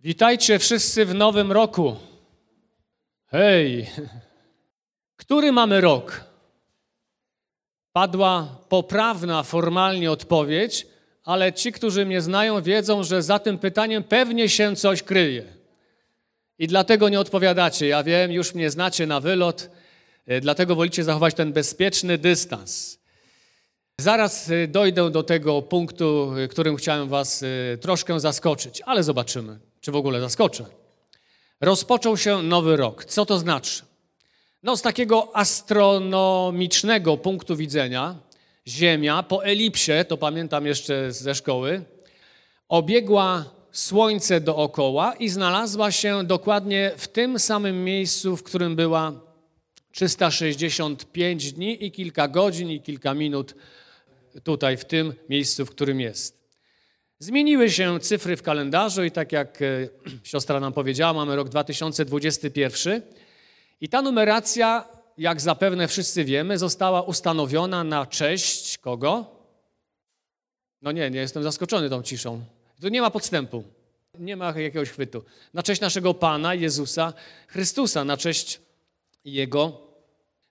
Witajcie wszyscy w nowym roku. Hej! Który mamy rok? Padła poprawna formalnie odpowiedź, ale ci, którzy mnie znają, wiedzą, że za tym pytaniem pewnie się coś kryje. I dlatego nie odpowiadacie. Ja wiem, już mnie znacie na wylot, e, dlatego wolicie zachować ten bezpieczny dystans. Zaraz e, dojdę do tego punktu, e, którym chciałem Was troszkę zaskoczyć, ale zobaczymy czy w ogóle zaskoczę. Rozpoczął się nowy rok. Co to znaczy? No, z takiego astronomicznego punktu widzenia, Ziemia po elipsie, to pamiętam jeszcze ze szkoły, obiegła Słońce dookoła i znalazła się dokładnie w tym samym miejscu, w którym była 365 dni i kilka godzin i kilka minut tutaj, w tym miejscu, w którym jest. Zmieniły się cyfry w kalendarzu i tak jak e, siostra nam powiedziała, mamy rok 2021 i ta numeracja, jak zapewne wszyscy wiemy, została ustanowiona na cześć kogo? No nie, nie jestem zaskoczony tą ciszą. Tu nie ma podstępu, nie ma jakiegoś chwytu. Na cześć naszego Pana Jezusa Chrystusa, na cześć Jego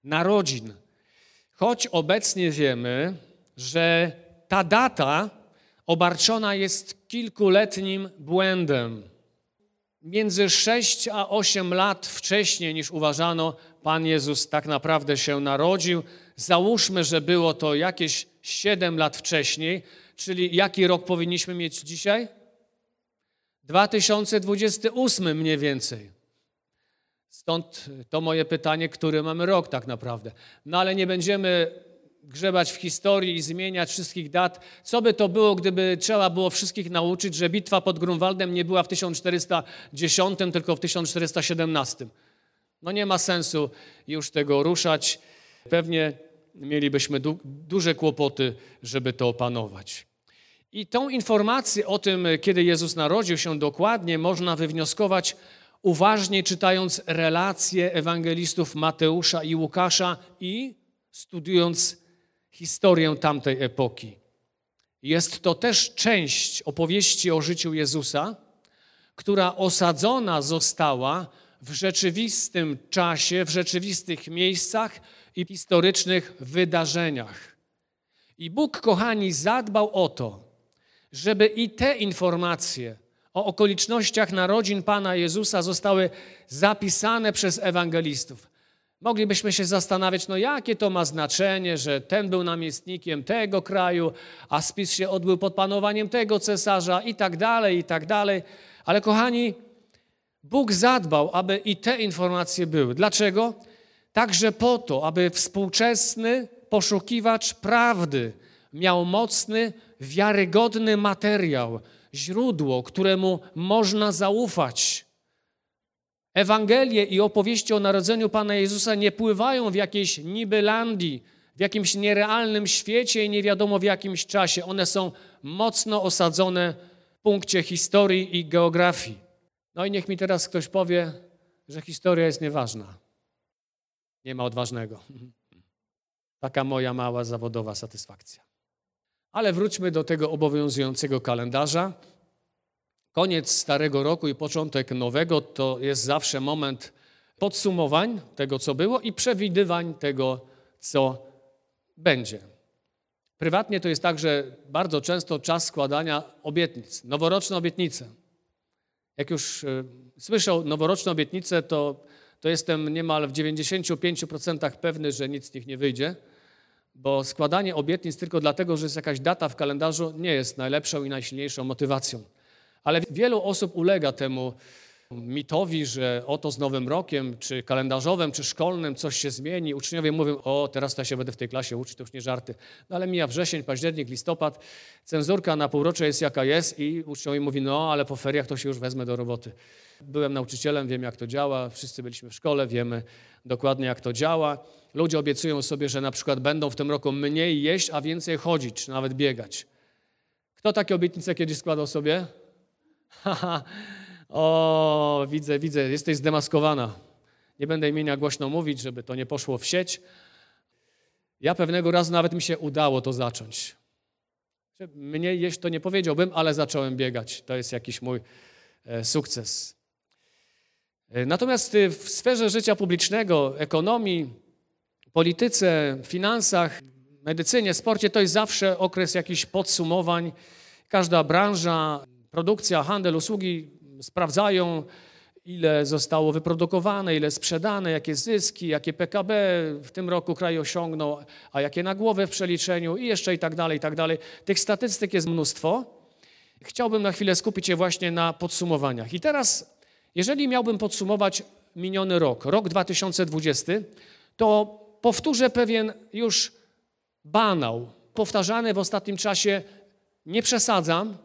narodzin. Choć obecnie wiemy, że ta data obarczona jest kilkuletnim błędem. Między 6 a 8 lat wcześniej niż uważano, Pan Jezus tak naprawdę się narodził. Załóżmy, że było to jakieś 7 lat wcześniej, czyli jaki rok powinniśmy mieć dzisiaj? 2028 mniej więcej. Stąd to moje pytanie, który mamy rok tak naprawdę. No ale nie będziemy grzebać w historii i zmieniać wszystkich dat. Co by to było, gdyby trzeba było wszystkich nauczyć, że bitwa pod Grunwaldem nie była w 1410, tylko w 1417? No nie ma sensu już tego ruszać. Pewnie mielibyśmy du duże kłopoty, żeby to opanować. I tą informację o tym, kiedy Jezus narodził się dokładnie, można wywnioskować uważnie czytając relacje ewangelistów Mateusza i Łukasza i studiując historię tamtej epoki. Jest to też część opowieści o życiu Jezusa, która osadzona została w rzeczywistym czasie, w rzeczywistych miejscach i historycznych wydarzeniach. I Bóg, kochani, zadbał o to, żeby i te informacje o okolicznościach narodzin Pana Jezusa zostały zapisane przez ewangelistów. Moglibyśmy się zastanawiać, no jakie to ma znaczenie, że ten był namiestnikiem tego kraju, a spis się odbył pod panowaniem tego cesarza i tak dalej, i tak dalej. Ale kochani, Bóg zadbał, aby i te informacje były. Dlaczego? Także po to, aby współczesny poszukiwacz prawdy miał mocny, wiarygodny materiał, źródło, któremu można zaufać. Ewangelie i opowieści o narodzeniu Pana Jezusa nie pływają w jakiejś nibylandii, w jakimś nierealnym świecie i nie wiadomo w jakimś czasie. One są mocno osadzone w punkcie historii i geografii. No i niech mi teraz ktoś powie, że historia jest nieważna. Nie ma odważnego. Taka moja mała zawodowa satysfakcja. Ale wróćmy do tego obowiązującego kalendarza. Koniec starego roku i początek nowego to jest zawsze moment podsumowań tego, co było i przewidywań tego, co będzie. Prywatnie to jest tak, że bardzo często czas składania obietnic, noworoczne obietnice. Jak już y, słyszę noworoczne obietnice, to, to jestem niemal w 95% pewny, że nic z nich nie wyjdzie, bo składanie obietnic tylko dlatego, że jest jakaś data w kalendarzu, nie jest najlepszą i najsilniejszą motywacją. Ale wielu osób ulega temu mitowi, że oto z Nowym Rokiem, czy kalendarzowym, czy szkolnym coś się zmieni. Uczniowie mówią, o teraz to ja się będę w tej klasie uczyć, to już nie żarty. No ale mija wrzesień, październik, listopad, cenzurka na półrocze jest jaka jest i uczniowie mówi, no ale po feriach to się już wezmę do roboty. Byłem nauczycielem, wiem jak to działa, wszyscy byliśmy w szkole, wiemy dokładnie jak to działa. Ludzie obiecują sobie, że na przykład będą w tym roku mniej jeść, a więcej chodzić, czy nawet biegać. Kto takie obietnice kiedyś składał sobie? O, widzę, widzę, jesteś zdemaskowana. Nie będę imienia głośno mówić, żeby to nie poszło w sieć. Ja pewnego razu nawet mi się udało to zacząć. Mnie jeść to nie powiedziałbym, ale zacząłem biegać. To jest jakiś mój e, sukces. E, Natomiast y, w sferze życia publicznego, ekonomii, polityce, finansach, medycynie, sporcie to jest zawsze okres jakichś podsumowań. Każda branża, produkcja, handel, usługi sprawdzają, ile zostało wyprodukowane, ile sprzedane, jakie zyski, jakie PKB w tym roku kraj osiągnął, a jakie na głowę w przeliczeniu i jeszcze i tak dalej, i tak dalej. Tych statystyk jest mnóstwo. Chciałbym na chwilę skupić się właśnie na podsumowaniach. I teraz, jeżeli miałbym podsumować miniony rok, rok 2020, to powtórzę pewien już banał, powtarzany w ostatnim czasie, nie przesadzam,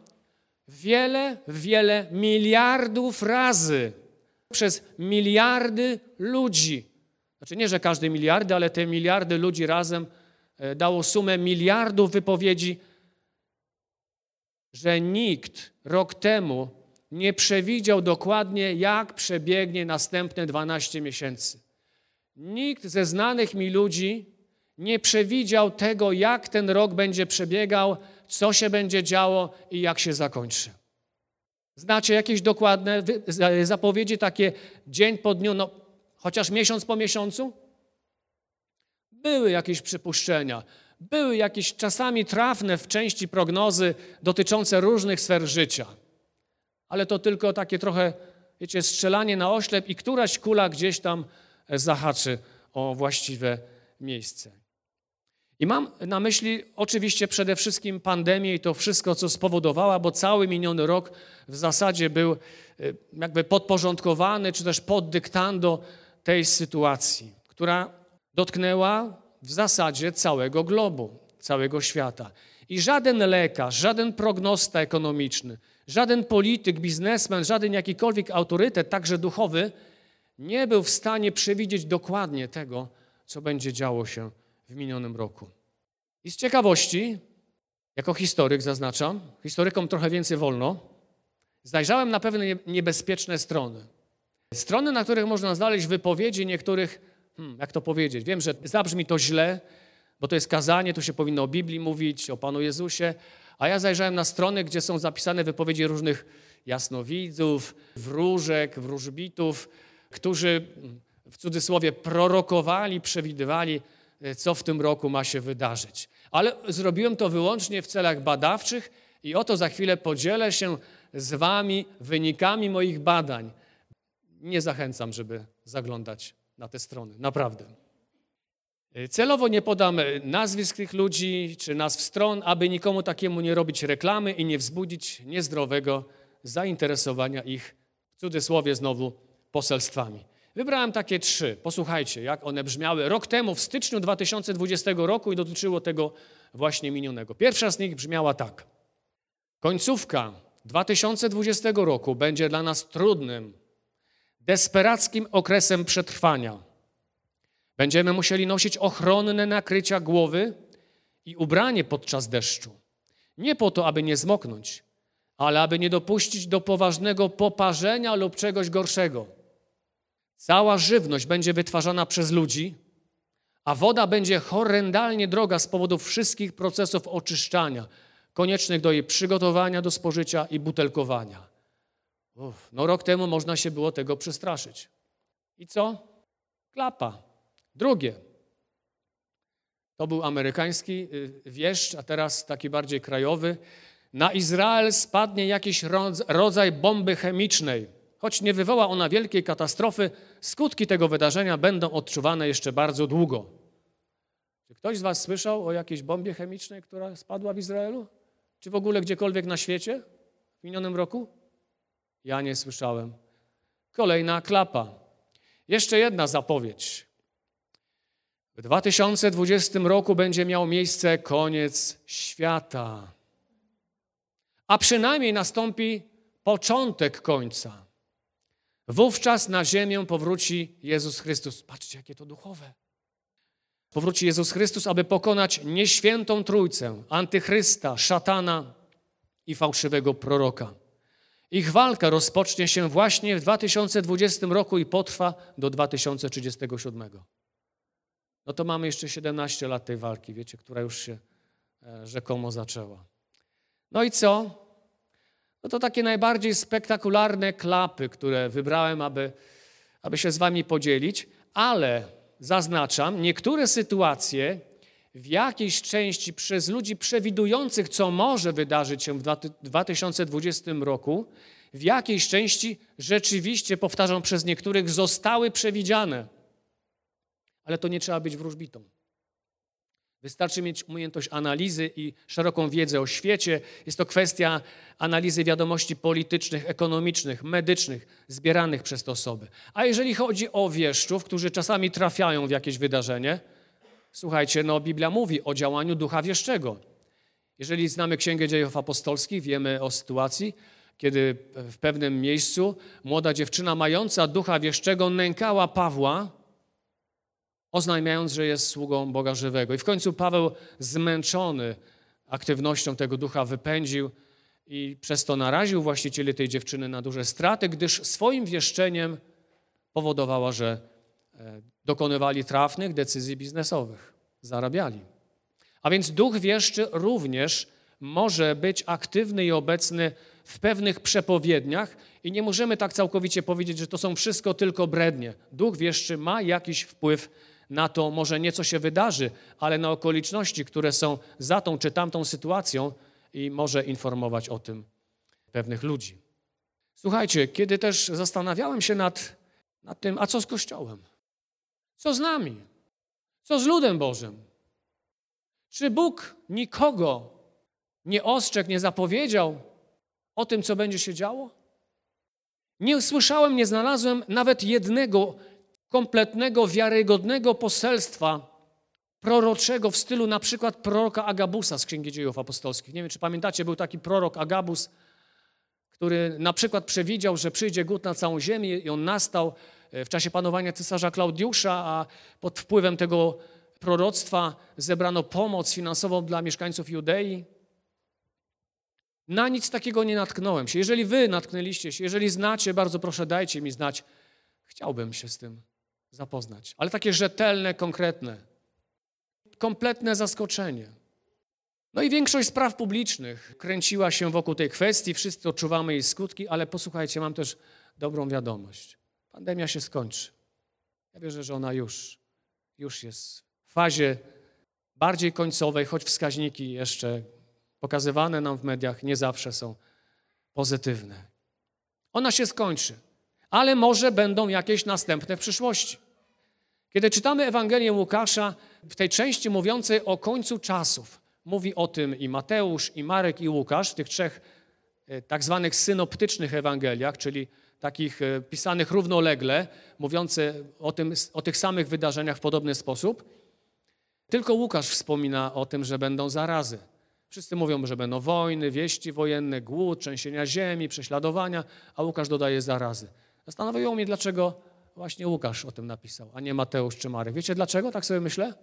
wiele, wiele miliardów razy przez miliardy ludzi. Znaczy nie, że każdy miliardy, ale te miliardy ludzi razem e, dało sumę miliardów wypowiedzi, że nikt rok temu nie przewidział dokładnie, jak przebiegnie następne 12 miesięcy. Nikt ze znanych mi ludzi nie przewidział tego, jak ten rok będzie przebiegał, co się będzie działo i jak się zakończy. Znacie jakieś dokładne zapowiedzi, takie dzień po dniu, no chociaż miesiąc po miesiącu? Były jakieś przypuszczenia, były jakieś czasami trafne w części prognozy dotyczące różnych sfer życia. Ale to tylko takie trochę, wiecie, strzelanie na oślep i któraś kula gdzieś tam zahaczy o właściwe miejsce. I mam na myśli oczywiście przede wszystkim pandemię i to wszystko, co spowodowała, bo cały miniony rok w zasadzie był e, jakby podporządkowany, czy też pod dyktando tej sytuacji, która dotknęła w zasadzie całego globu, całego świata. I żaden lekarz, żaden prognosta ekonomiczny, żaden polityk, biznesmen, żaden jakikolwiek autorytet, także duchowy, nie był w stanie przewidzieć dokładnie tego, co będzie działo się w minionym roku. I z ciekawości, jako historyk zaznaczam, historykom trochę więcej wolno, zajrzałem na pewne nie- niebezpieczne strony. Strony, na których można znaleźć wypowiedzi niektórych, hmm, jak to powiedzieć, wiem, że zabrzmi to źle, bo to jest kazanie, tu się powinno o Biblii mówić, o Panu Jezusie, a ja zajrzałem na strony, gdzie są zapisane wypowiedzi różnych jasnowidzów, wróżek, wróżbitów, którzy mm, w cudzysłowie prorokowali, przewidywali, co w tym roku ma się wydarzyć. Ale zrobiłem to wyłącznie w celach badawczych i oto za chwilę podzielę się z Wami wynikami moich badań. Nie zachęcam, żeby zaglądać na te strony, naprawdę. E, Celowo nie podam e, nazwisk tych ludzi czy nazw stron, aby nikomu takiemu nie robić reklamy i nie wzbudzić niezdrowego zainteresowania ich, w cudzysłowie znowu, poselstwami. Wybrałem takie trzy. Posłuchajcie, jak one brzmiały rok temu, w styczniu 2020 roku i dotyczyło tego właśnie minionego. Pierwsza z nich brzmiała tak. Końcówka 2020 roku będzie dla nas trudnym, desperackim okresem przetrwania. Będziemy musieli nosić ochronne nakrycia głowy i ubranie podczas deszczu. Nie po to, aby nie zmoknąć, ale aby nie dopuścić do poważnego poparzenia lub czegoś gorszego. Cała żywność będzie wytwarzana przez ludzi, a woda będzie horrendalnie droga z powodu wszystkich procesów oczyszczania, koniecznych do jej przygotowania do spożycia i butelkowania. Uff, no rok temu można się było tego przestraszyć. I co? Klapa. Drugie. To był amerykański y, wieszcz, a teraz taki bardziej krajowy. Na Izrael spadnie jakiś rodz- rodzaj bomby chemicznej. Choć nie wywoła ona wielkiej katastrofy, skutki tego wydarzenia będą odczuwane jeszcze bardzo długo. Czy ktoś z Was słyszał o jakiejś bombie chemicznej, która spadła w Izraelu? Czy w ogóle gdziekolwiek na świecie w minionym roku? Ja nie słyszałem. Kolejna klapa. Jeszcze jedna zapowiedź. W 2020 roku będzie miał miejsce koniec świata. A przynajmniej nastąpi początek końca. Wówczas na ziemię powróci Jezus Chrystus. Patrzcie, jakie to duchowe. Powróci Jezus Chrystus, aby pokonać nieświętą trójcę, antychrysta, szatana i fałszywego proroka. Ich walka rozpocznie się właśnie w 2020 roku i potrwa do 2037. No to mamy jeszcze 17 lat tej walki, wiecie, która już się e, rzekomo zaczęła. No i co? No to takie najbardziej spektakularne klapy, które wybrałem, aby, aby się z wami podzielić, ale zaznaczam, niektóre sytuacje w jakiejś części przez ludzi przewidujących, co może wydarzyć się w 2020 roku, w jakiejś części rzeczywiście, powtarzam przez niektórych, zostały przewidziane. Ale to nie trzeba być wróżbitą. Wystarczy mieć umiejętność analizy i szeroką wiedzę o świecie. Jest to kwestia analizy wiadomości politycznych, ekonomicznych, medycznych, zbieranych przez te osoby. A jeżeli chodzi o wieszczów, którzy czasami trafiają w jakieś wydarzenie, słuchajcie, no Biblia mówi o działaniu ducha wieszczego. Jeżeli znamy Księgę Dziejów Apostolskich, wiemy o sytuacji, kiedy w pewnym miejscu młoda dziewczyna mająca ducha wieszczego nękała Pawła, oznajmiając, że jest sługą Boga żywego. I w końcu Paweł, zmęczony aktywnością tego ducha, wypędził i przez to naraził właścicieli tej dziewczyny na duże straty, gdyż swoim wieszczeniem powodowała, że e, dokonywali trafnych decyzji biznesowych, zarabiali. A więc duch wieszczy również może być aktywny i obecny w pewnych przepowiedniach i nie możemy tak całkowicie powiedzieć, że to są wszystko tylko brednie. Duch wieszczy ma jakiś wpływ na to, może nieco się wydarzy, ale na okoliczności, które są za tą czy tamtą sytuacją i może informować o tym pewnych ludzi. Słuchajcie, kiedy też zastanawiałem się nad, nad tym, a co z Kościołem? Co z nami? Co z ludem Bożym? Czy Bóg nikogo nie ostrzegł, nie zapowiedział o tym, co będzie się działo? Nie słyszałem, nie znalazłem nawet jednego kompletnego, wiarygodnego poselstwa proroczego w stylu na przykład proroka Agabusa z Księgi Dziejów Apostolskich. Nie wiem, czy pamiętacie, był taki prorok Agabus, który na przykład przewidział, że przyjdzie głód na całą ziemię i on nastał e, w czasie panowania cesarza Klaudiusza, a pod wpływem tego proroctwa zebrano pomoc finansową dla mieszkańców Judei. Na nic takiego nie natknąłem się. Jeżeli wy natknęliście się, jeżeli znacie, bardzo proszę dajcie mi znać. Chciałbym się z tym zapoznać, ale takie rzetelne, konkretne. Kompletne zaskoczenie. No i większość spraw publicznych kręciła się wokół tej kwestii, wszyscy odczuwamy jej skutki, ale posłuchajcie, mam też dobrą wiadomość. Pandemia się skończy. Ja wierzę, że ona już, już jest w fazie bardziej końcowej, choć wskaźniki jeszcze pokazywane nam w mediach nie zawsze są pozytywne. Ona się skończy, ale może będą jakieś następne w przyszłości. Kiedy czytamy Ewangelię Łukasza, w tej części mówiącej o końcu czasów, mówi o tym i Mateusz, i Marek, i Łukasz, w tych trzech e, tak zwanych synoptycznych Ewangeliach, czyli takich e, pisanych równolegle, mówiące o, tym, o tych samych wydarzeniach w podobny sposób. Tylko Łukasz wspomina o tym, że będą zarazy. Wszyscy mówią, że będą wojny, wieści wojenne, głód, trzęsienia ziemi, prześladowania, a Łukasz dodaje zarazy. Zastanawiało mnie, dlaczego właśnie Łukasz o tym napisał, a nie Mateusz czy Marek. Wiecie dlaczego? Tak sobie myślę.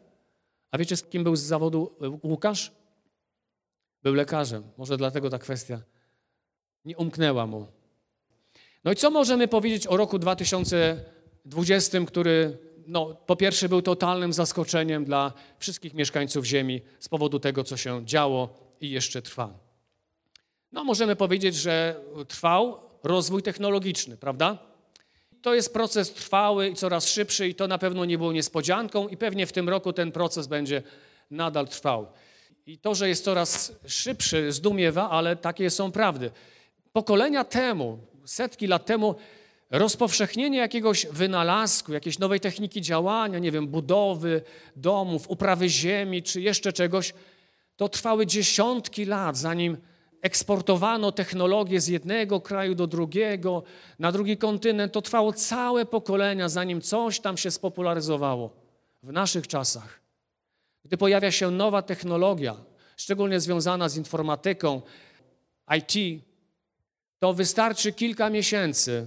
A wiecie, z kim był z zawodu Łukasz? Był lekarzem. Może dlatego ta kwestia nie umknęła mu. No i co możemy powiedzieć o roku 2020, który no, po pierwsze był totalnym zaskoczeniem dla wszystkich mieszkańców Ziemi z powodu tego, co się działo i jeszcze trwa. No, możemy powiedzieć, że trwał rozwój technologiczny, prawda? To jest proces trwały i coraz szybszy i to na pewno nie było niespodzianką i pewnie w tym roku ten proces będzie nadal trwał. I to, że jest coraz szybszy, zdumiewa, ale takie są prawdy. Pokolenia temu, setki lat temu, rozpowszechnienie jakiegoś wynalazku, jakiejś nowej techniki działania, nie wiem, budowy domów, uprawy ziemi czy jeszcze czegoś, to trwały dziesiątki lat, zanim eksportowano technologię z jednego kraju do drugiego, na drugi kontynent. To trwało całe pokolenia, zanim coś tam się spopularyzowało. W naszych czasach, gdy pojawia się nowa technologia, szczególnie związana z informatyką, IT, to wystarczy kilka miesięcy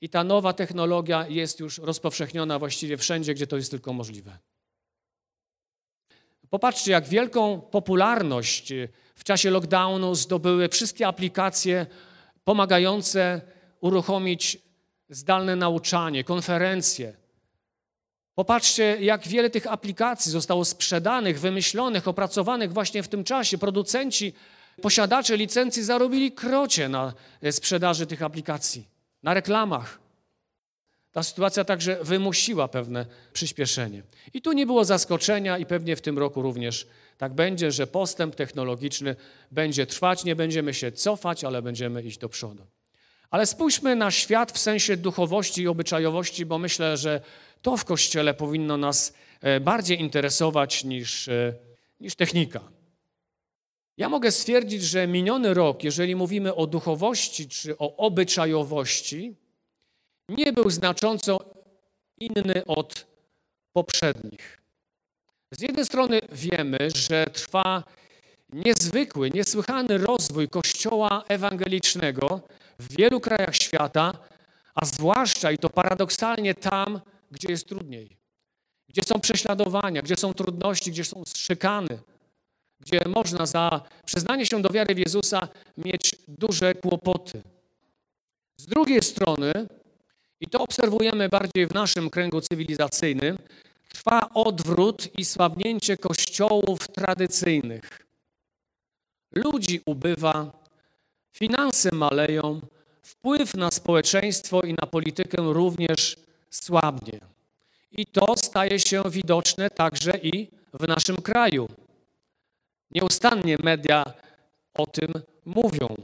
i ta nowa technologia jest już rozpowszechniona właściwie wszędzie, gdzie to jest tylko możliwe. Popatrzcie, jak wielką popularność w czasie lockdownu zdobyły wszystkie aplikacje pomagające uruchomić zdalne nauczanie, konferencje. Popatrzcie, jak wiele tych aplikacji zostało sprzedanych, wymyślonych, opracowanych właśnie w tym czasie. Producenci posiadacze licencji zarobili krocie na e, sprzedaży tych aplikacji, na reklamach. Ta sytuacja także wymusiła pewne przyspieszenie. I tu nie było zaskoczenia, i pewnie w tym roku również tak będzie, że postęp technologiczny będzie trwać, nie będziemy się cofać, ale będziemy iść do przodu. Ale spójrzmy na świat w sensie duchowości i obyczajowości, bo myślę, że to w Kościele powinno nas e, bardziej interesować niż, e, niż technika. Ja mogę stwierdzić, że miniony rok, jeżeli mówimy o duchowości czy o obyczajowości, nie był znacząco inny od poprzednich. Z jednej strony wiemy, że trwa niezwykły, niesłychany rozwój Kościoła ewangelicznego w wielu krajach świata, a zwłaszcza i to paradoksalnie tam, gdzie jest trudniej, gdzie są prześladowania, gdzie są trudności, gdzie są szykany, gdzie można za przyznanie się do wiary w Jezusa mieć duże kłopoty. Z drugiej strony, i to obserwujemy bardziej w naszym kręgu cywilizacyjnym, trwa odwrót i słabnięcie kościołów tradycyjnych. Ludzi ubywa, finanse maleją, wpływ na społeczeństwo i na politykę również słabnie. I to staje się widoczne także i w naszym kraju. Nieustannie media o tym mówią.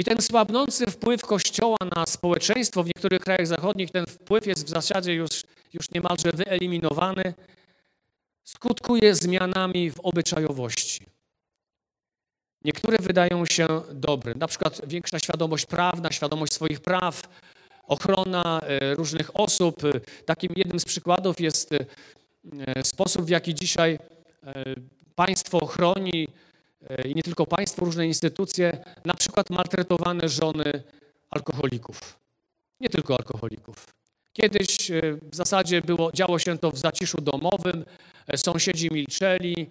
I ten słabnący wpływ Kościoła na społeczeństwo w niektórych krajach zachodnich, ten wpływ jest w zasadzie już, już niemalże wyeliminowany, skutkuje zmianami w obyczajowości. Niektóre wydają się dobre, na przykład większa świadomość prawna, świadomość swoich praw, ochrona e, różnych osób. Takim jednym z przykładów jest e, sposób, w jaki dzisiaj e, państwo chroni i nie tylko państwo, różne instytucje, na przykład maltretowane żony alkoholików. Nie tylko alkoholików. Kiedyś w zasadzie było, działo się to w zaciszu domowym, sąsiedzi milczeli,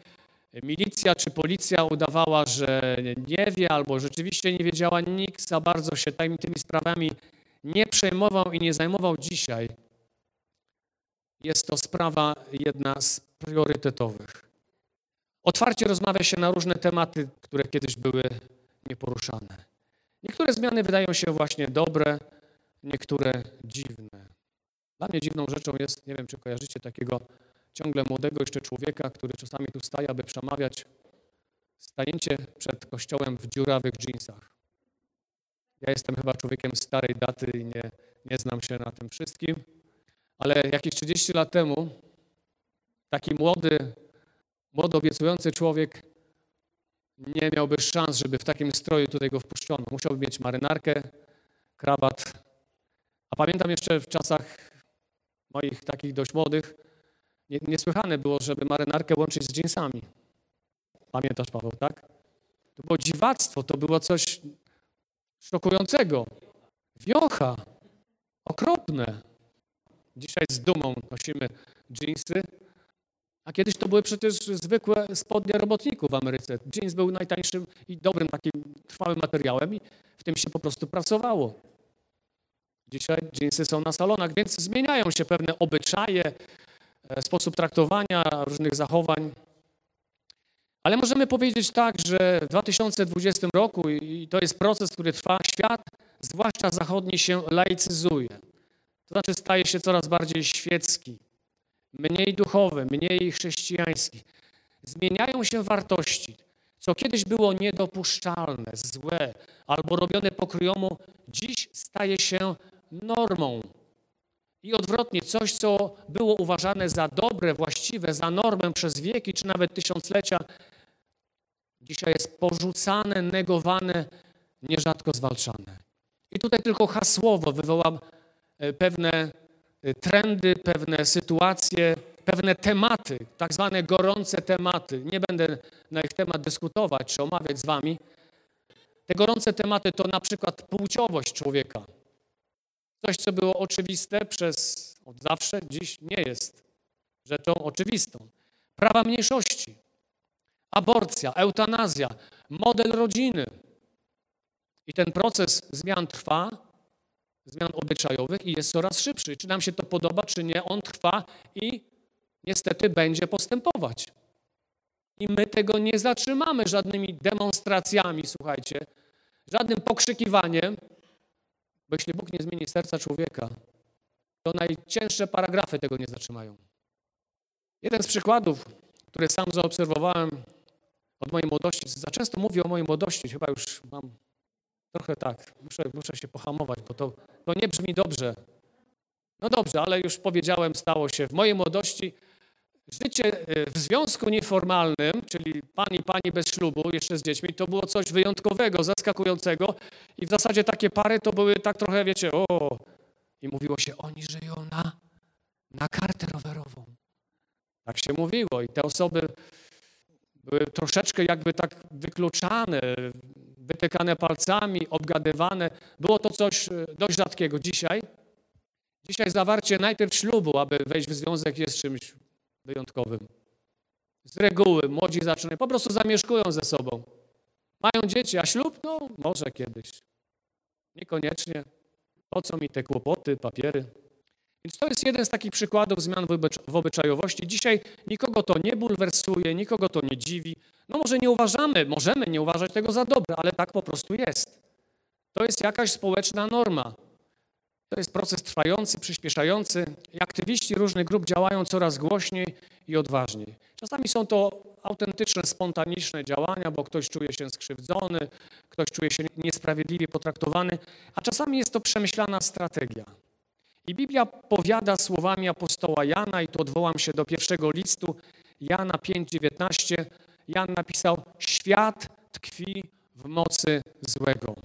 milicja czy policja udawała, że nie wie albo rzeczywiście nie wiedziała, nikt za bardzo się tymi, tymi sprawami nie przejmował i nie zajmował dzisiaj. Jest to sprawa jedna z priorytetowych. Otwarcie rozmawia się na różne tematy, które kiedyś były nieporuszane. Niektóre zmiany wydają się właśnie dobre, niektóre dziwne. Dla mnie dziwną rzeczą jest, nie wiem czy kojarzycie takiego ciągle młodego jeszcze człowieka, który czasami tu staje, aby przemawiać, stajęcie przed kościołem w dziurawych dżinsach. Ja jestem chyba człowiekiem starej daty i nie, nie znam się na tym wszystkim, ale jakieś 30 lat temu taki młody, młody obiecujący człowiek nie miałby szans, żeby w takim stroju tutaj go wpuszczono. Musiałby mieć marynarkę, krawat. A pamiętam jeszcze w czasach moich takich dość młodych, niesłychane było, żeby marynarkę łączyć z dżinsami. Pamiętasz, Paweł, tak? To było dziwactwo, to było coś szokującego. Wiocha, okropne. Dzisiaj z dumą nosimy dżinsy, a kiedyś to były przecież zwykłe spodnie robotników w Ameryce. Jeans był najtańszym i dobrym takim trwałym materiałem i w tym się po prostu pracowało. Dzisiaj dżinsy są na salonach, więc zmieniają się pewne obyczaje, E, sposób traktowania, różnych zachowań. Ale możemy powiedzieć tak, że w 2020 roku, i to jest proces, który trwa, świat, zwłaszcza zachodni, się laicyzuje. To znaczy staje się coraz bardziej świecki, mniej duchowy, mniej chrześcijański. Zmieniają się wartości. Co kiedyś było niedopuszczalne, złe albo robione pokryjomu, dziś staje się normą. I odwrotnie, coś, co było uważane za dobre, właściwe, za normę przez wieki czy nawet tysiąclecia, dzisiaj jest porzucane, negowane, nierzadko zwalczane. I tutaj tylko hasłowo wywołam e, pewne trendy, pewne sytuacje, pewne tematy, tak zwane gorące tematy. Nie będę na ich temat dyskutować czy omawiać z wami. Te gorące tematy to na przykład płciowość człowieka. Coś, co było oczywiste przez od zawsze, dziś nie jest rzeczą oczywistą. Prawa mniejszości, aborcja, eutanazja, model rodziny. I ten proces zmian trwa, zmian obyczajowych i jest coraz szybszy. Czy nam się to podoba, czy nie, on trwa i niestety będzie postępować. I my tego nie zatrzymamy żadnymi demonstracjami, słuchajcie, żadnym pokrzykiwaniem, bo jeśli Bóg nie zmieni serca człowieka, to najcięższe paragrafy tego nie zatrzymają. Jeden z przykładów, który sam zaobserwowałem od mojej młodości, za często mówię o mojej młodości, chyba już mam trochę tak, muszę, muszę się pohamować, bo to, to nie brzmi dobrze. No dobrze, ale już powiedziałem, stało się. W mojej młodości życie y, w związku nieformalnym, czyli pan i pani bez ślubu, jeszcze z dziećmi, to było coś wyjątkowego, zaskakującego i w zasadzie takie pary to były tak trochę, wiecie, o, i mówiło się, oni żyją na, na kartę rowerową. Tak się mówiło i te osoby były troszeczkę jakby tak wykluczane, wytykane palcami, obgadywane. Było to coś e, dość rzadkiego. Dzisiaj, dzisiaj zawarcie najpierw ślubu, aby wejść w związek jest czymś wyjątkowym. Z reguły młodzi zaczynają, po prostu zamieszkują ze sobą. Mają dzieci, a ślub? No może kiedyś. Niekoniecznie. Po co mi te kłopoty, papiery? Więc to jest jeden z takich przykładów zmian w obyczajowości. Dzisiaj nikogo to nie bulwersuje, nikogo to nie dziwi. No może nie uważamy, możemy nie uważać tego za dobre, ale tak po prostu jest. To jest jakaś społeczna norma. To jest proces trwający, przyspieszający i aktywiści różnych grup działają coraz głośniej i odważniej. Czasami są to autentyczne, spontaniczne działania, bo ktoś czuje się skrzywdzony, ktoś czuje się niesprawiedliwie potraktowany, a czasami jest to przemyślana strategia. I Biblia powiada słowami apostoła Jana, i tu odwołam się do pierwszego listu, Jana 5,19. Jan napisał: Świat tkwi w mocy złego.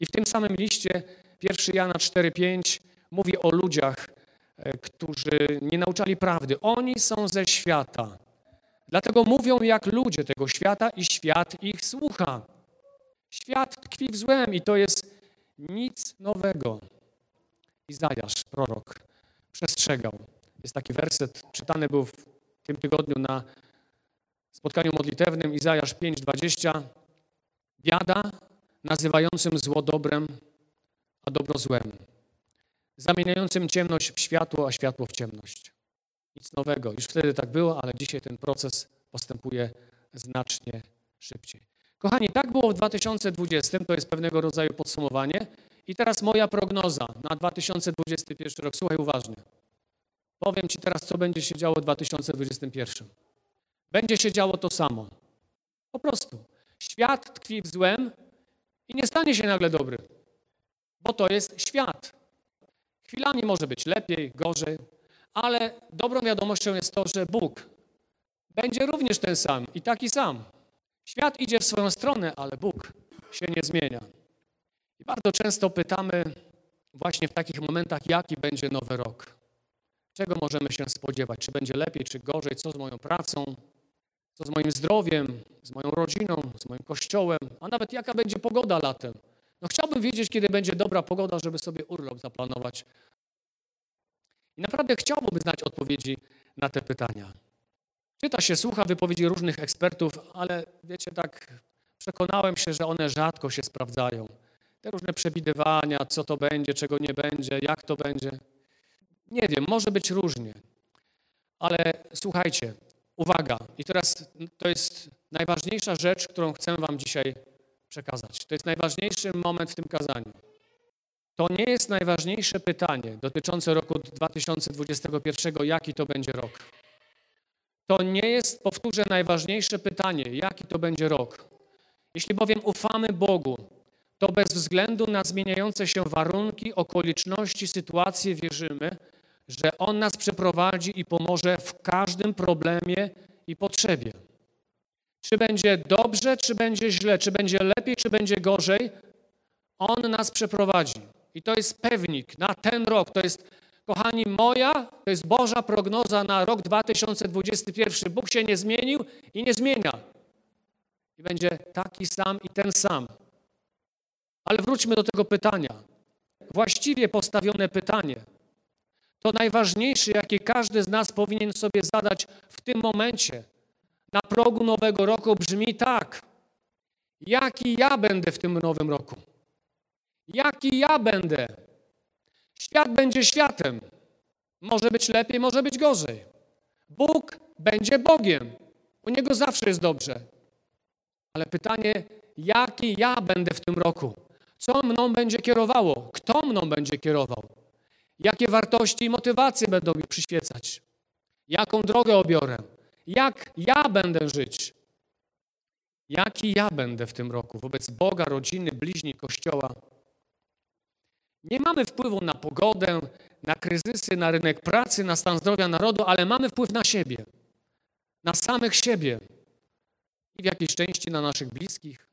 I w tym samym liście, 1 Jana 4,5, mówi o ludziach, e, którzy nie nauczali prawdy. Oni są ze świata. Dlatego mówią jak ludzie tego świata i świat ich słucha. Świat tkwi w złem i to jest nic nowego. Izajasz, prorok, przestrzegał. Jest taki werset, czytany był w tym tygodniu na spotkaniu modlitewnym, Izajasz 5:20. Biada nazywającym zło dobrem, a dobro złem. Zamieniającym ciemność w światło, a światło w ciemność. Nic nowego. Już wtedy tak było, ale dzisiaj ten proces postępuje znacznie szybciej. Kochani, tak było w 2020, to jest pewnego rodzaju podsumowanie. I teraz moja prognoza na 2021 rok. Słuchaj uważnie. Powiem Ci teraz, co będzie się działo w 2021. Będzie się działo to samo. Po prostu. Świat tkwi w złem i nie stanie się nagle dobry, bo to jest świat. Chwilami może być lepiej, gorzej, ale dobrą wiadomością jest to, że Bóg będzie również ten sam i taki sam. Świat idzie w swoją stronę, ale Bóg się nie zmienia. Bardzo często pytamy właśnie w takich momentach, jaki będzie nowy rok. Czego możemy się spodziewać? Czy będzie lepiej, czy gorzej? Co z moją pracą? Co z moim zdrowiem? Z moją rodziną? Z moim kościołem? A nawet jaka będzie pogoda latem? No chciałbym wiedzieć, kiedy będzie dobra pogoda, żeby sobie urlop zaplanować. I naprawdę chciałbym znać odpowiedzi na te pytania. Czyta się, słucha wypowiedzi różnych ekspertów, ale wiecie, tak przekonałem się, że one rzadko się sprawdzają te różne przewidywania, co to będzie, czego nie będzie, jak to będzie. Nie wiem, może być różnie. Ale słuchajcie, uwaga, i teraz to jest najważniejsza rzecz, którą chcę Wam dzisiaj przekazać. To jest najważniejszy moment w tym kazaniu. To nie jest najważniejsze pytanie dotyczące roku 2021, jaki to będzie rok. To nie jest, powtórzę, najważniejsze pytanie, jaki to będzie rok. Jeśli bowiem ufamy Bogu, to bez względu na zmieniające się warunki, okoliczności, sytuacje wierzymy, że On nas przeprowadzi i pomoże w każdym problemie i potrzebie. Czy będzie dobrze, czy będzie źle, czy będzie lepiej, czy będzie gorzej, On nas przeprowadzi. I to jest pewnik na ten rok. To jest, kochani, moja, to jest Boża prognoza na rok 2021. Bóg się nie zmienił i nie zmienia. I będzie taki sam i ten sam. Ale wróćmy do tego pytania. Właściwie postawione pytanie. To najważniejsze, jakie każdy z nas powinien sobie zadać w tym momencie, na progu nowego roku, brzmi tak. Jaki ja będę w tym nowym roku? Jaki ja będę? Świat będzie światem. Może być lepiej, może być gorzej. Bóg będzie Bogiem. U Niego zawsze jest dobrze. Ale pytanie, jaki ja będę w tym roku? Co mną będzie kierowało? Kto mną będzie kierował? Jakie wartości i motywacje będą mi przyświecać? Jaką drogę obiorę? Jak ja będę żyć? Jaki ja będę w tym roku wobec Boga, rodziny, bliźni, Kościoła? Nie mamy wpływu na pogodę, na kryzysy, na rynek pracy, na stan zdrowia narodu, ale mamy wpływ na siebie, na samych siebie i w jakiejś części na naszych bliskich,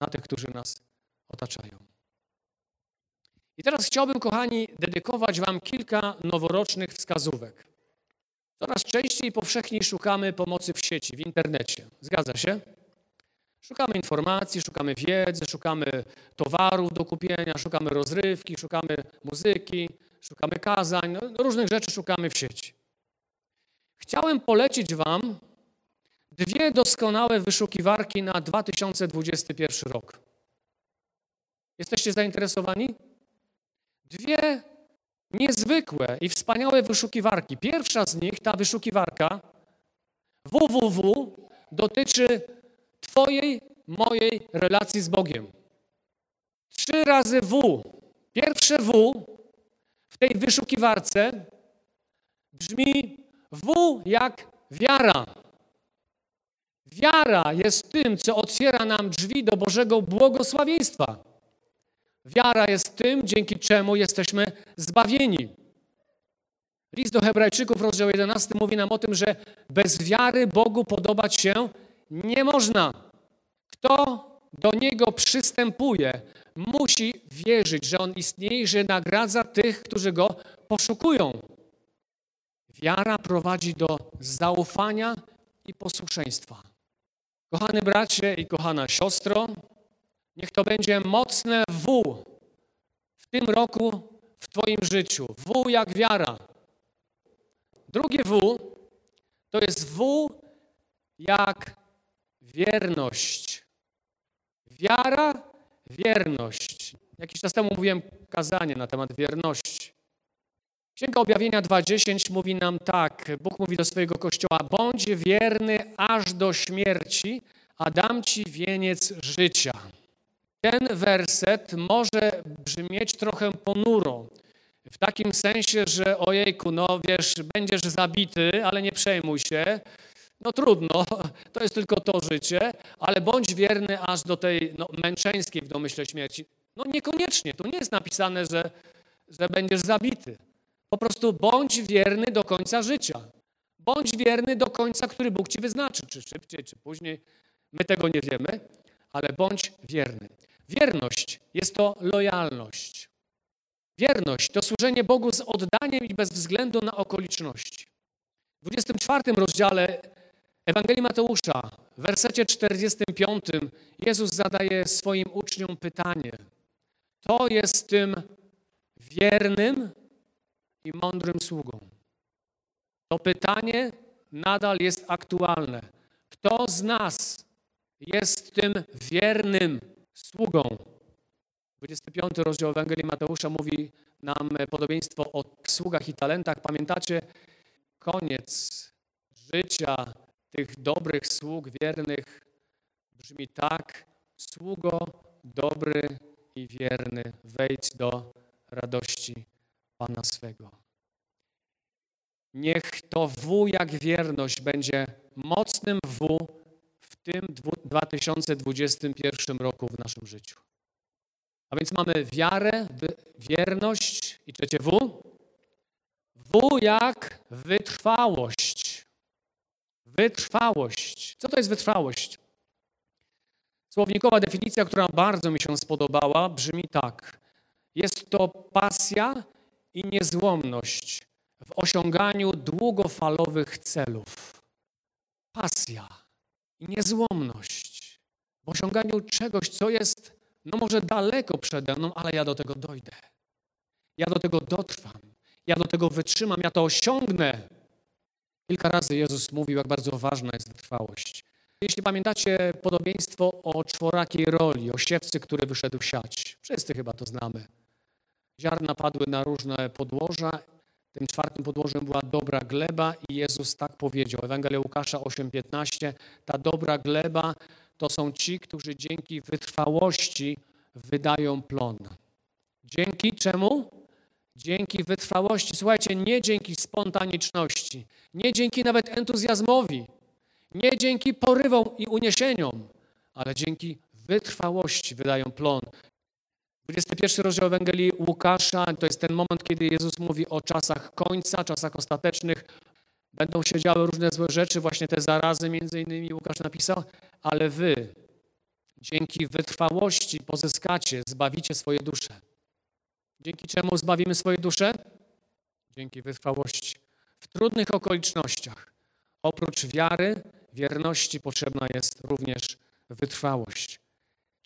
na tych, którzy nas otaczają. I teraz chciałbym, kochani, dedykować Wam kilka noworocznych wskazówek. Coraz częściej i powszechniej szukamy pomocy w sieci, w internecie. Zgadza się? Szukamy informacji, szukamy wiedzy, szukamy towarów do kupienia, szukamy rozrywki, szukamy muzyki, szukamy kazań, no, różnych rzeczy szukamy w sieci. Chciałem polecić Wam dwie doskonałe wyszukiwarki na 2021 rok. Jesteście zainteresowani? Dwie niezwykłe i wspaniałe wyszukiwarki. Pierwsza z nich, ta wyszukiwarka www, dotyczy Twojej, mojej relacji z Bogiem. Trzy razy W. Pierwsze W w tej wyszukiwarce brzmi W jak wiara. Wiara jest tym, co otwiera nam drzwi do Bożego błogosławieństwa. Wiara jest tym, dzięki czemu jesteśmy zbawieni. List do Hebrajczyków, rozdział 11, mówi nam o tym, że bez wiary Bogu podobać się nie można. Kto do Niego przystępuje, musi wierzyć, że On istnieje, że nagradza tych, którzy Go poszukują. Wiara prowadzi do zaufania i posłuszeństwa. Kochany bracie i kochana siostro, niech to będzie mocne W w tym roku w Twoim życiu. W jak wiara. Drugie W to jest W jak wierność. Wiara, wierność. Jakiś czas temu mówiłem kazanie na temat wierności. Księga Objawienia 2.10 mówi nam tak, Bóg mówi do swojego Kościoła, bądź wierny aż do śmierci, a dam Ci wieniec życia. Ten werset może brzmieć trochę ponuro, w takim sensie, że ojejku, no wiesz, będziesz zabity, ale nie przejmuj się, no trudno, to jest tylko to życie, ale bądź wierny aż do tej no, męczeńskiej w domyśle śmierci. No niekoniecznie, tu nie jest napisane, że, że będziesz zabity. Po prostu bądź wierny do końca życia. Bądź wierny do końca, który Bóg ci wyznaczy, czy szybciej, czy później. My tego nie wiemy, ale bądź wierny. Wierność jest to lojalność. Wierność to służenie Bogu z oddaniem i bez względu na okoliczności. W 24 rozdziale Ewangelii Mateusza, w wersecie 45, Jezus zadaje swoim uczniom pytanie. To jest tym wiernym i mądrym sługą. To pytanie nadal jest aktualne. Kto z nas jest tym wiernym sługą? 25 rozdział Ewangelii Mateusza mówi nam podobieństwo o sługach i talentach. Pamiętacie koniec życia tych dobrych sług wiernych brzmi tak: sługo dobry i wierny, wejdź do radości Pana swego. Niech to W jak wierność będzie mocnym W tym 2021 roku w naszym życiu. A więc mamy wiarę, wierność i trzecie W. W jak wytrwałość. Wytrwałość. Co to jest wytrwałość? Słownikowa definicja, która bardzo mi się spodobała, brzmi tak. Jest to pasja i niezłomność w osiąganiu długofalowych celów. Pasja i niezłomność w osiąganiu czegoś, co jest, no może daleko przede mną, ale ja do tego dojdę. Ja do tego dotrwam. Ja do tego wytrzymam, ja to osiągnę. Kilka razy Jezus mówił, jak bardzo ważna jest wytrwałość. Jeśli pamiętacie podobieństwo o czworakiej roli, o siewcy, który wyszedł siać. Wszyscy chyba to znamy. Ziarna padły na różne podłoża Tym czwartym podłożem była dobra gleba i Jezus tak powiedział. Ewangelia Łukasza 8:15. Ta dobra gleba to są ci, którzy dzięki wytrwałości wydają plon. Dzięki czemu? Dzięki wytrwałości. Słuchajcie, nie dzięki spontaniczności, nie dzięki nawet entuzjazmowi, nie dzięki porywom i uniesieniom, ale dzięki wytrwałości wydają plon. 21 rozdział Ewangelii Łukasza to jest ten moment, kiedy Jezus mówi o czasach końca, czasach ostatecznych. Będą się działy różne złe rzeczy, właśnie te zarazy między innymi Łukasz napisał, ale wy dzięki wytrwałości pozyskacie, zbawicie swoje dusze. Dzięki czemu zbawimy swoje dusze? Dzięki wytrwałości. W trudnych okolicznościach, oprócz wiary, wierności potrzebna jest również wytrwałość.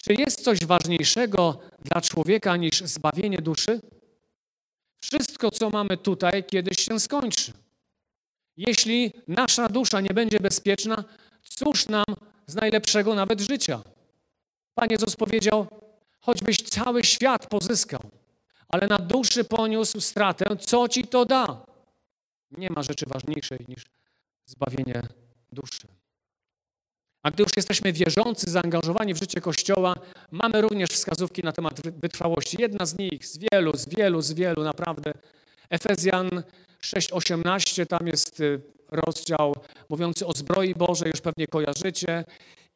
Czy jest coś ważniejszego dla człowieka niż zbawienie duszy? Wszystko, co mamy tutaj, kiedyś się skończy. Jeśli nasza dusza nie będzie bezpieczna, cóż nam z najlepszego nawet życia? Pan Jezus powiedział, choćbyś cały świat pozyskał, ale na duszy poniósł stratę, co ci to da? Nie ma rzeczy ważniejszej niż zbawienie duszy. A gdy już jesteśmy wierzący, zaangażowani w życie Kościoła, mamy również wskazówki na temat wytrwałości. Jedna z nich, z wielu, z wielu, z wielu, naprawdę. Efezjan 6:18, tam jest y, rozdział mówiący o zbroi Bożej, już pewnie kojarzycie.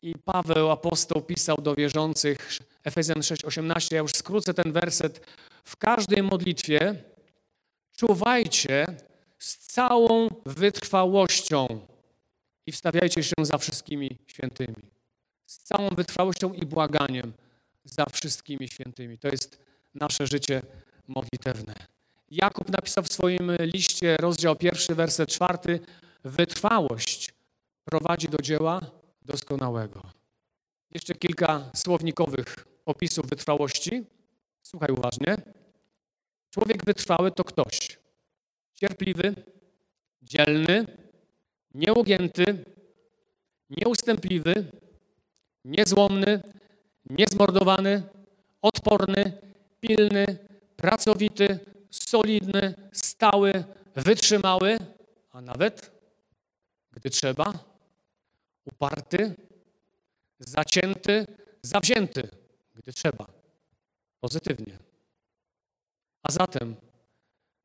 I Paweł, apostoł, pisał do wierzących, Efezjan 6:18, ja już skrócę ten werset. W każdej modlitwie czuwajcie z całą wytrwałością i wstawiajcie się za wszystkimi świętymi. Z całą wytrwałością i błaganiem za wszystkimi świętymi. To jest nasze życie modlitewne. Jakub napisał w swoim liście, rozdział pierwszy, werset czwarty, wytrwałość prowadzi do dzieła doskonałego. Jeszcze kilka słownikowych opisów wytrwałości. Słuchaj uważnie. Człowiek wytrwały to ktoś cierpliwy, dzielny, nieugięty, nieustępliwy, niezłomny, niezmordowany, odporny, pilny, pracowity, solidny, stały, wytrzymały, a nawet, gdy trzeba, uparty, zacięty, zawzięty, gdy trzeba. Pozytywnie. A zatem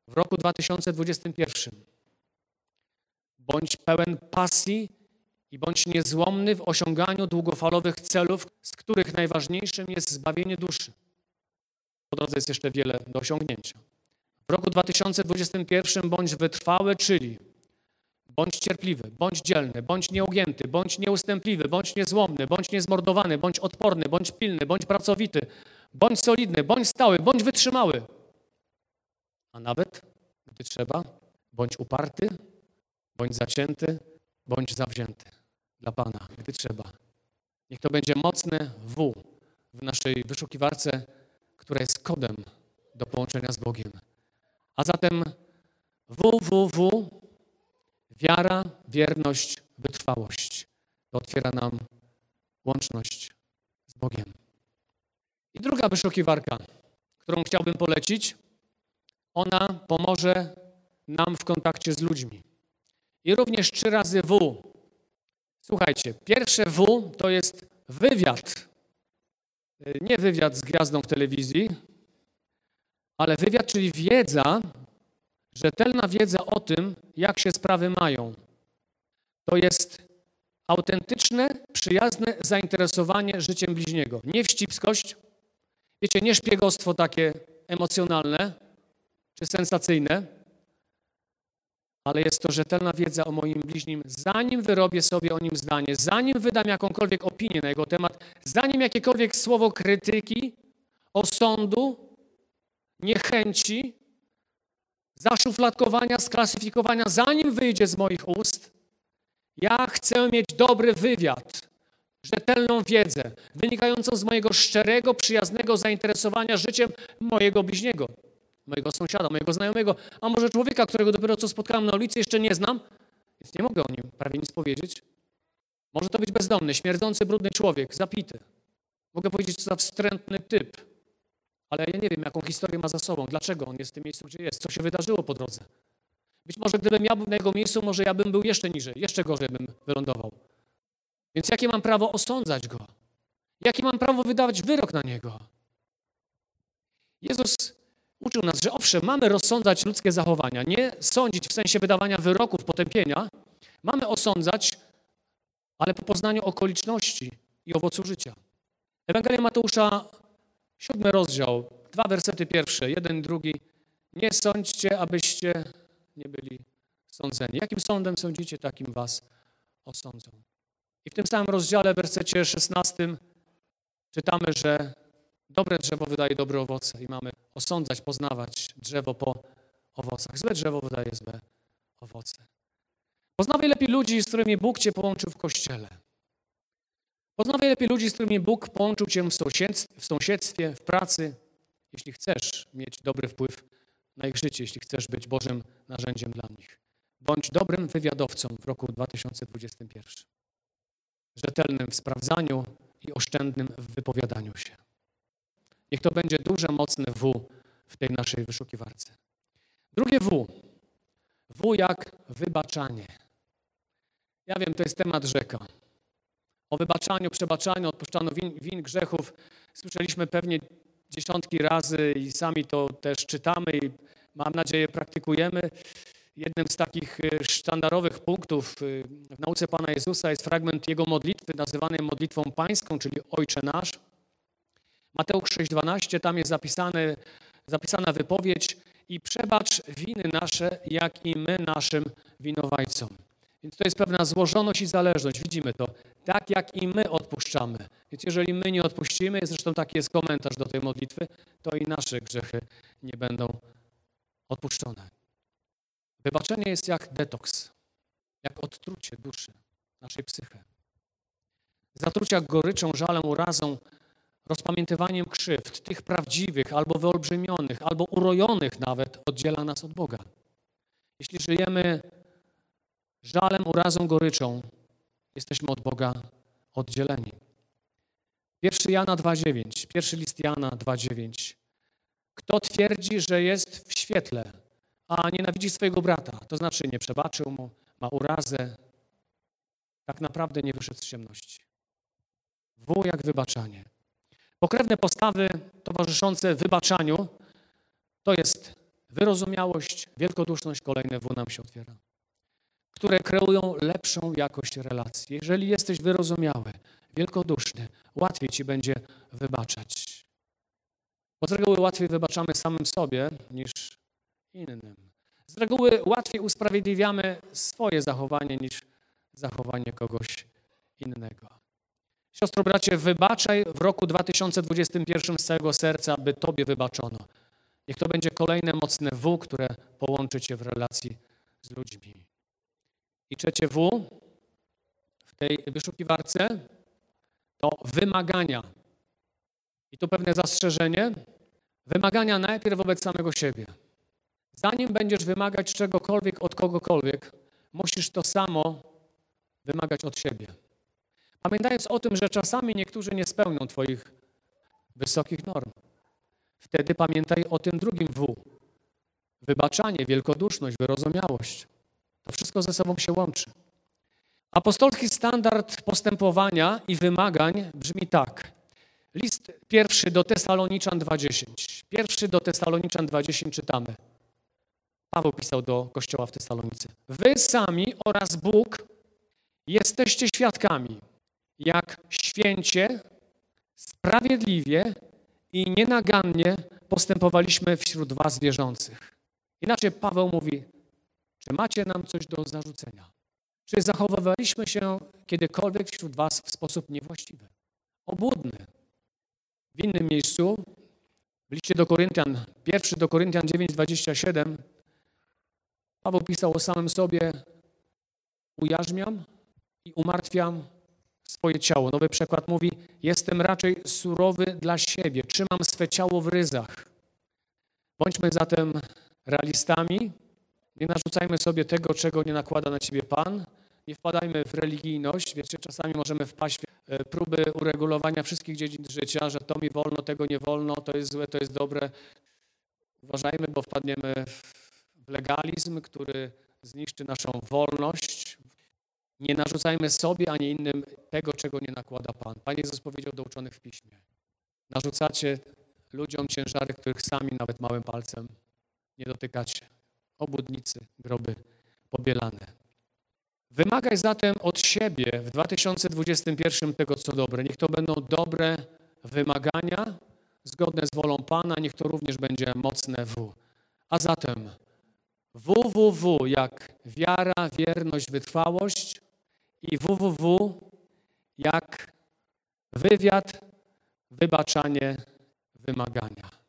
w roku 2021 bądź pełen pasji i bądź niezłomny w osiąganiu długofalowych celów, z których najważniejszym jest zbawienie duszy. Po drodze jest jeszcze wiele do osiągnięcia. W roku 2021 bądź wytrwały, czyli bądź cierpliwy, bądź dzielny, bądź nieugięty, bądź nieustępliwy, bądź niezłomny, bądź niezmordowany, bądź odporny, bądź pilny, bądź pracowity, bądź solidny, bądź stały, bądź wytrzymały. A nawet, gdy trzeba, bądź uparty, bądź zacięty, bądź zawzięty dla Pana, gdy trzeba. Niech to będzie mocne W w naszej wyszukiwarce, która jest kodem do połączenia z Bogiem. A zatem www, wiara, wierność, wytrwałość. To otwiera nam łączność z Bogiem. I druga wyszukiwarka, którą chciałbym polecić, ona pomoże nam w kontakcie z ludźmi. I również trzy razy W. Słuchajcie, pierwsze W to jest wywiad. Nie wywiad z gwiazdą w telewizji, ale wywiad, czyli wiedza, rzetelna wiedza o tym, jak się sprawy mają. To jest autentyczne, przyjazne zainteresowanie życiem bliźniego. Nie wścibskość, wiecie, nie szpiegostwo takie emocjonalne czy sensacyjne, ale jest to rzetelna wiedza o moim bliźnim, zanim wyrobię sobie o nim zdanie, zanim wydam jakąkolwiek opinię na jego temat, zanim jakiekolwiek słowo krytyki, osądu, niechęci, zaszufladkowania, sklasyfikowania, zanim wyjdzie z moich ust, ja chcę mieć dobry wywiad, rzetelną wiedzę, wynikającą z mojego szczerego, przyjaznego zainteresowania życiem mojego bliźniego mojego sąsiada, mojego znajomego, a może człowieka, którego dopiero co spotkałem na ulicy, jeszcze nie znam, więc nie mogę o nim prawie nic powiedzieć. Może to być bezdomny, śmierdzący, brudny człowiek, zapity. Mogę powiedzieć, co za wstrętny typ, ale ja nie wiem, jaką historię ma za sobą, dlaczego on jest w tym miejscu, gdzie jest, co się wydarzyło po drodze. Być może gdybym ja był na jego miejscu, może ja bym był jeszcze niżej, jeszcze gorzej bym wylądował. Więc jakie mam prawo osądzać go? Jakie mam prawo wydawać wyrok na niego? Jezus uczył nas, że owszem, mamy rozsądzać ludzkie zachowania, nie sądzić w sensie wydawania wyroków, potępienia. Mamy osądzać, ale po poznaniu okoliczności i owocu życia. Ewangelia Mateusza, siódmy rozdział, dwa wersety pierwsze, jeden, drugi. Nie sądźcie, abyście nie byli sądzeni. Jakim sądem sądzicie, takim was osądzą. I w tym samym rozdziale, w wersecie 16 czytamy, że dobre drzewo wydaje dobre owoce i mamy osądzać, poznawać drzewo po owocach. Złe drzewo wydaje złe owoce. Poznawaj lepiej ludzi, z którymi Bóg Cię połączył w Kościele. Poznawaj lepiej ludzi, z którymi Bóg połączył Cię w sąsiedztwie, w pracy, jeśli chcesz mieć dobry wpływ na ich życie, jeśli chcesz być Bożym narzędziem dla nich. Bądź dobrym wywiadowcą w roku 2021. Rzetelnym w sprawdzaniu i oszczędnym w wypowiadaniu się. Niech to będzie duże, mocne W w tej naszej wyszukiwarce. Drugie W. W jak wybaczanie. Ja wiem, to jest temat rzeka. O wybaczaniu, przebaczaniu, odpuszczaniu win, win grzechów słyszeliśmy pewnie dziesiątki razy i sami to też czytamy i mam nadzieję praktykujemy. Jednym z takich y, sztandarowych punktów y, w nauce Pana Jezusa jest fragment Jego modlitwy, nazywanej modlitwą pańską, czyli Ojcze Nasz. Mateusz 6,12, tam jest zapisana wypowiedź i przebacz winy nasze, jak i my naszym winowajcom. Więc to jest pewna złożoność i zależność. Widzimy to. Tak jak i my odpuszczamy. Więc jeżeli my nie odpuścimy, zresztą taki jest komentarz do tej modlitwy, to i nasze grzechy nie będą odpuszczone. Wybaczenie jest jak detoks, jak odtrucie duszy, naszej psychy. Zatrucia goryczą, żalem, urazą, rozpamiętywaniem krzywd, tych prawdziwych, albo wyolbrzymionych, albo urojonych nawet, oddziela nas od Boga. Jeśli żyjemy żalem, urazą, goryczą, jesteśmy od Boga oddzieleni. Pierwszy Jana 2,9, pierwszy list Jana 2,9. Kto twierdzi, że jest w świetle, a nienawidzi swojego brata, to znaczy nie przebaczył mu, ma urazę, tak naprawdę nie wyszedł z ciemności. W jak wybaczanie. Pokrewne postawy towarzyszące wybaczaniu to jest wyrozumiałość, wielkoduszność, kolejne W nam się otwiera, które kreują lepszą jakość relacji. Jeżeli jesteś wyrozumiały, wielkoduszny, łatwiej ci będzie wybaczać. Bo z reguły łatwiej wybaczamy samym sobie niż innym. Z reguły łatwiej usprawiedliwiamy swoje zachowanie niż zachowanie kogoś innego. Siostro, bracie, wybaczaj w roku 2021 z całego serca, by Tobie wybaczono. Niech to będzie kolejne mocne W, które połączy Cię w relacji z ludźmi. I trzecie W w tej wyszukiwarce to wymagania. I tu pewne zastrzeżenie. Wymagania najpierw wobec samego siebie. Zanim będziesz wymagać czegokolwiek od kogokolwiek, musisz to samo wymagać od siebie. Pamiętając o tym, że czasami niektórzy nie spełnią Twoich wysokich norm. Wtedy pamiętaj o tym drugim W. Wybaczanie, wielkoduszność, wyrozumiałość. To wszystko ze sobą się łączy. Apostolski standard postępowania i wymagań brzmi tak. List pierwszy do Tesaloniczan 2.10. Pierwszy do Tesaloniczan 2.10 czytamy. Paweł pisał do kościoła w Tesalonicy. Wy sami oraz Bóg jesteście świadkami, jak święcie, sprawiedliwie i nienagannie postępowaliśmy wśród was wierzących. Inaczej Paweł mówi, czy macie nam coś do zarzucenia? Czy zachowywaliśmy się kiedykolwiek wśród was w sposób niewłaściwy, obłudny? W innym miejscu, w liście do Koryntian, pierwszy do Koryntian 9:27, Paweł pisał o samym sobie, ujarzmiam i umartwiam swoje ciało. Nowy przekład mówi: Jestem raczej surowy dla siebie, trzymam swe ciało w ryzach. Bądźmy zatem realistami, nie narzucajmy sobie tego, czego nie nakłada na ciebie Pan. Nie wpadajmy w religijność. Wiecie, czasami możemy wpaść w e, próby uregulowania wszystkich dziedzin życia, że to mi wolno, tego nie wolno, to jest złe, to jest dobre. Uważajmy, bo wpadniemy w legalizm, który zniszczy naszą wolność. Nie narzucajmy sobie ani innym tego, czego nie nakłada Pan. Pan Jezus powiedział do uczonych w piśmie. Narzucacie ludziom ciężary, których sami nawet małym palcem nie dotykacie. Obłudnicy, groby pobielane. Wymagaj zatem od siebie w 2021 tego, co dobre. Niech to będą dobre wymagania, zgodne z wolą Pana, niech to również będzie mocne W. A zatem www jak wiara, wierność, wytrwałość i www jak wywiad, wybaczanie, wymagania.